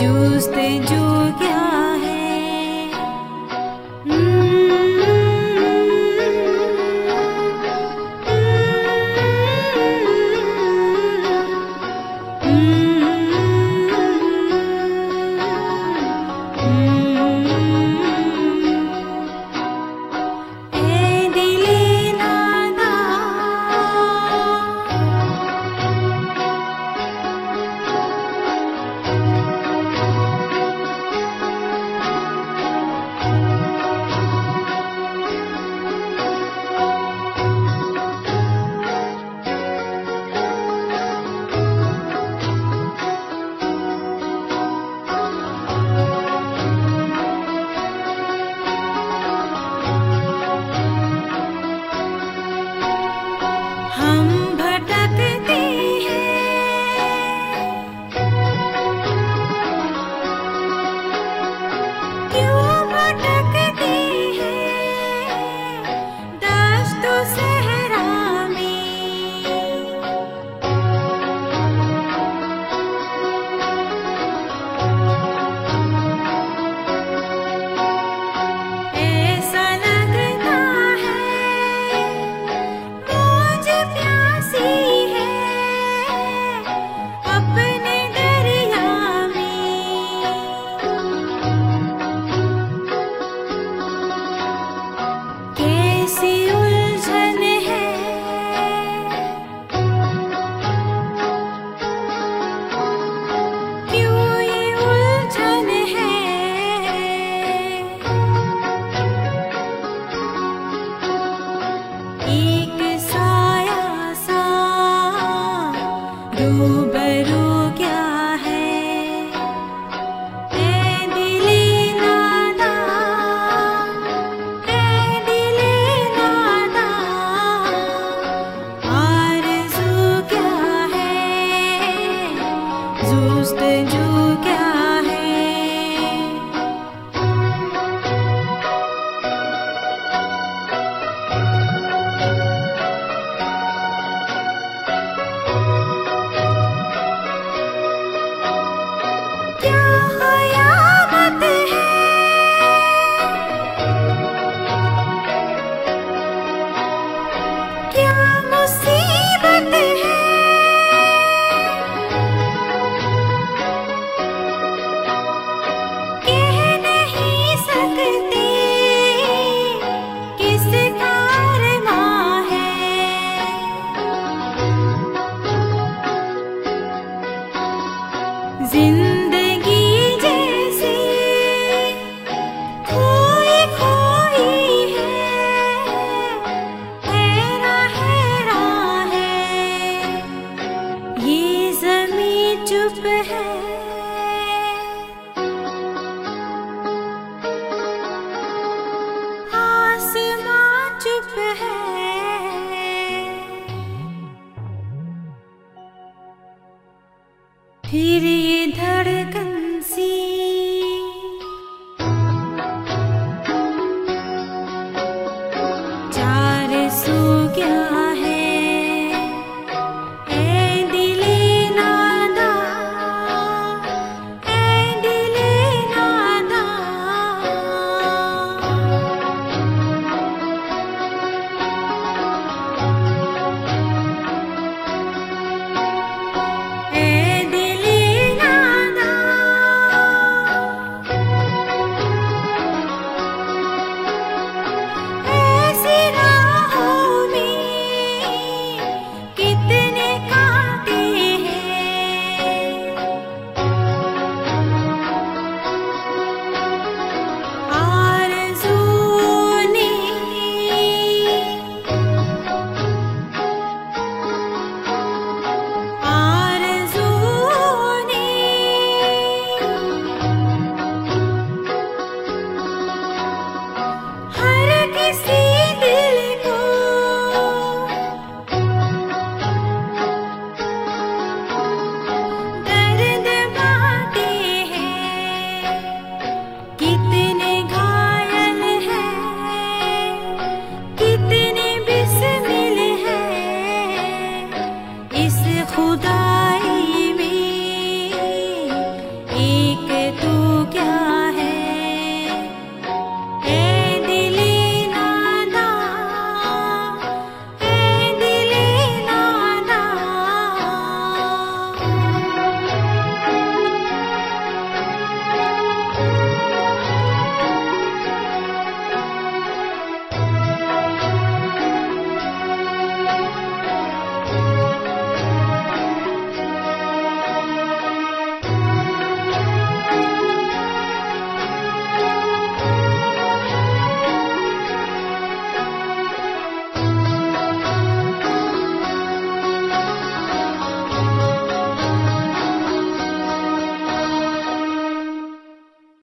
जूझते जो क्या फिर ये धड़कन